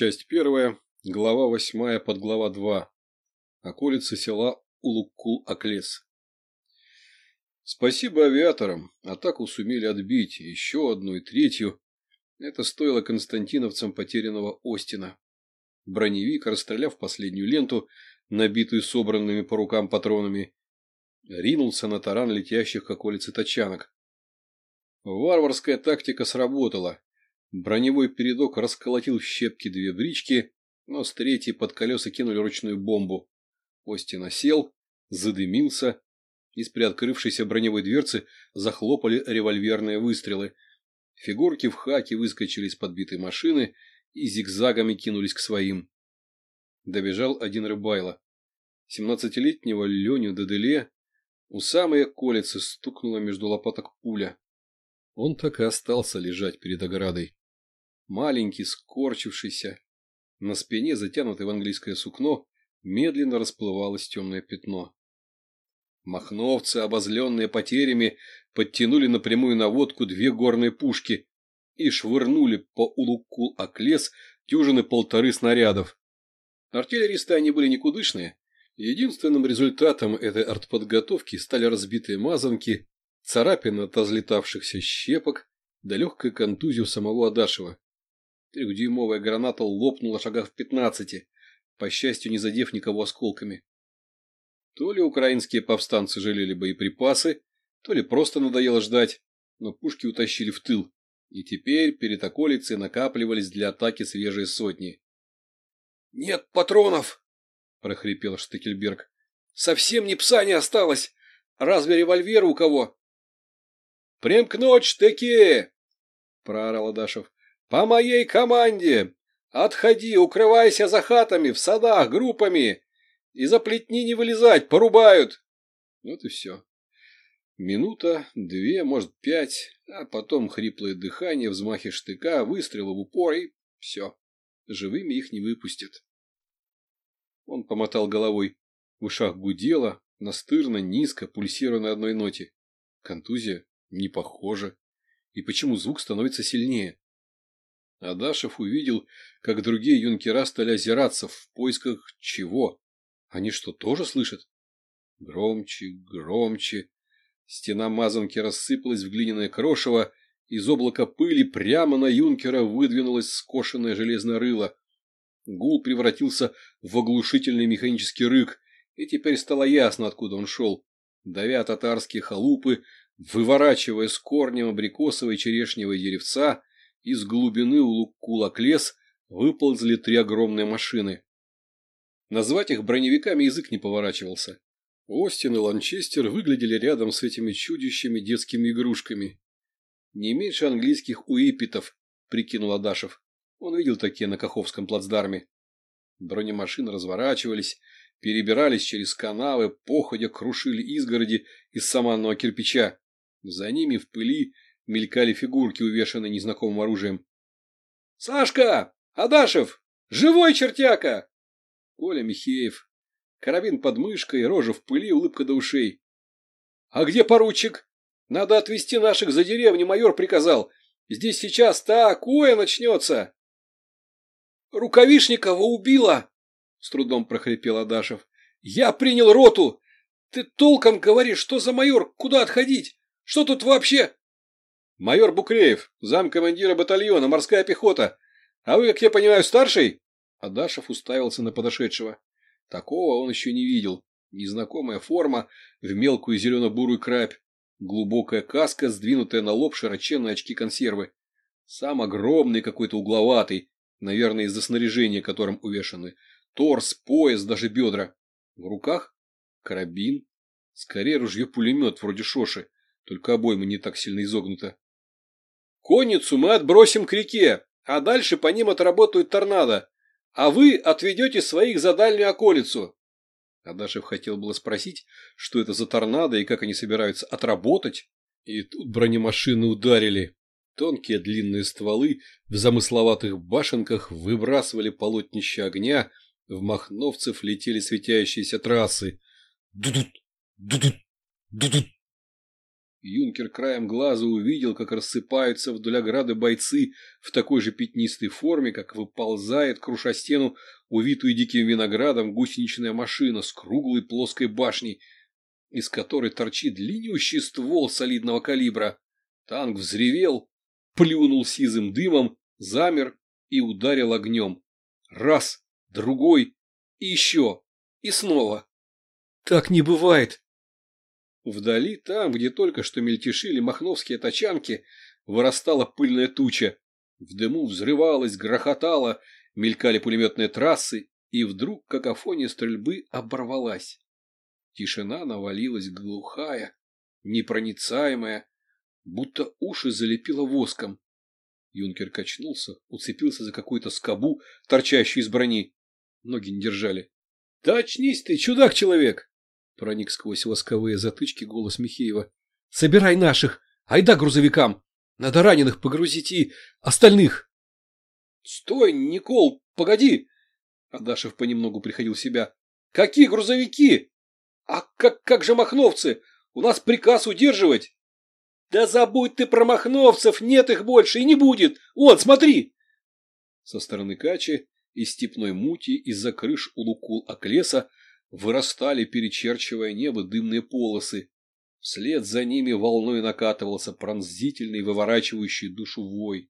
Часть первая, глава восьмая, подглава два. Околица села Улуккул-Аклес. Спасибо авиаторам, атаку сумели отбить, еще одну и третью. Это стоило константиновцам потерянного Остина. Броневик, расстреляв последнюю ленту, набитую собранными по рукам патронами, ринулся на таран летящих к околице тачанок. Варварская тактика сработала. Броневой передок расколотил в щепки две брички, но с третьей под колеса кинули ручную бомбу. Остин осел, задымился, из приоткрывшейся броневой дверцы захлопали револьверные выстрелы. Фигурки в хаке выскочили из подбитой машины и зигзагами кинулись к своим. Добежал один рыбайло. Семнадцатилетнего Леню Деделе у самой околицы стукнула между лопаток пуля. Он так и остался лежать перед оградой. Маленький, скорчившийся, на спине, затянутый в английское сукно, медленно расплывалось темное пятно. Махновцы, обозленные потерями, подтянули на прямую наводку две горные пушки и швырнули по Улуккул-Аклес дюжины полторы снарядов. Артиллеристы они были никудышные. Единственным результатом этой артподготовки стали разбитые мазанки, царапины от разлетавшихся щепок да легкая контузия самого Адашева. Трехдюймовая граната лопнула шагах в пятнадцати, по счастью, не задев никого осколками. То ли украинские повстанцы жалели боеприпасы, то ли просто надоело ждать, но пушки утащили в тыл, и теперь перед околицей накапливались для атаки свежие сотни. — Нет патронов! — прохрипел Штекельберг. — Совсем ни пса не осталось! Разве револьвер у кого? — Примкнуть штыки! — проорал Адашев. — По моей команде! Отходи, укрывайся за хатами, в садах, группами! Из-за плетни не вылезать, порубают. Вот и все. Минута, две, может, пять, а потом хриплое дыхание, взмахи штыка, выстрелы в упор и все. Живыми их не выпустят. Он помотал головой. В ушах гудело, настырно, низко, пульсируя на одной ноте. Контузия? Не похоже. И почему звук становится сильнее? Адашев увидел, как другие юнкера стали озираться в поисках чего. Они что, тоже слышат? Громче, громче. Стена мазанки рассыпалась в глиняное крошево, из облака пыли прямо на юнкера выдвинулось скошенное железное рыло. Гул превратился в оглушительный механический рык, и теперь стало ясно, откуда он шел. Давя татарские халупы, выворачивая с корнем абрикосовой черешневой деревца, из глубины улук-кулак лес выползли три огромные машины. Назвать их броневиками язык не поворачивался. Остин и Ланчестер выглядели рядом с этими чудищами детскими игрушками. Не меньше английских уипетов, прикинул Адашев. Он видел такие на Каховском плацдарме. Бронемашины разворачивались, перебирались через канавы, походя крушили изгороди из саманного кирпича. За ними в пыли мелькали фигурки, увешанные незнакомым оружием. — Сашка! Адашев! Живой чертяка! Коля Михеев. Карабин под мышкой, рожа в пыли, улыбка до ушей. — А где поручик? Надо отвезти наших за деревню, майор приказал. Здесь сейчас такое начнется. — Рукавишникова убила! — с трудом прохрипел Адашев. — Я принял роту! Ты толком говоришь, что за майор, куда отходить? Что тут вообще? — Майор Букреев, замкомандира батальона, морская пехота. А вы, как я понимаю, старший? Адашев уставился на подошедшего. Такого он еще не видел. Незнакомая форма в мелкую зелено-бурую крапь, глубокая каска, сдвинутая на лоб широченные очки консервы. Сам огромный какой-то угловатый, наверное, из-за снаряжения, которым увешаны. Торс, пояс, даже бедра. В руках карабин. Скорее ружье-пулемет вроде Шоши, только обойма не так сильно изогнута. Конницу мы отбросим к реке, а дальше по ним отработают торнадо а вы отведете своих за дальнюю околицу. Адашев хотел было спросить, что это за торнадо и как они собираются отработать. И тут бронемашины ударили. Тонкие длинные стволы в замысловатых башенках выбрасывали полотнища огня, в махновцев летели светящиеся трассы. Дудут, дудут, дудут. Юнкер краем глаза увидел, как рассыпаются вдоль ограды бойцы в такой же пятнистой форме, как выползает, круша стену, увитую диким виноградом, гусеничная машина с круглой плоской башней, из которой торчит длиннющий ствол солидного калибра. Танк взревел, плюнул сизым дымом, замер и ударил огнем. Раз, другой, и еще, и снова. Так не бывает. Вдали, там, где только что мельтешили махновские тачанки, вырастала пыльная туча. В дыму взрывалась, грохотала, мелькали пулеметные трассы, и вдруг какофония стрельбы оборвалась. Тишина навалилась глухая, непроницаемая, будто уши залепило воском. Юнкер качнулся, уцепился за какую-то скобу, торчащую из брони. Ноги не держали. — Да очнись ты, чудак-человек! — проник сквозь восковые затычки голос Михеева. — Собирай наших! Айда грузовикам! Надо раненых погрузить и остальных! — Стой, Никол, погоди! Адашев понемногу приходил в себя. — Какие грузовики? А как, как же махновцы? У нас приказ удерживать! «Да забудь ты про махновцев, нет их больше и не будет! Вот, смотри!» Со стороны Качи из степной мути из-за крыш у лукул Оклеса вырастали, перечерчивая небо, дымные полосы. Вслед за ними волной накатывался пронзительный, выворачивающий душу вой.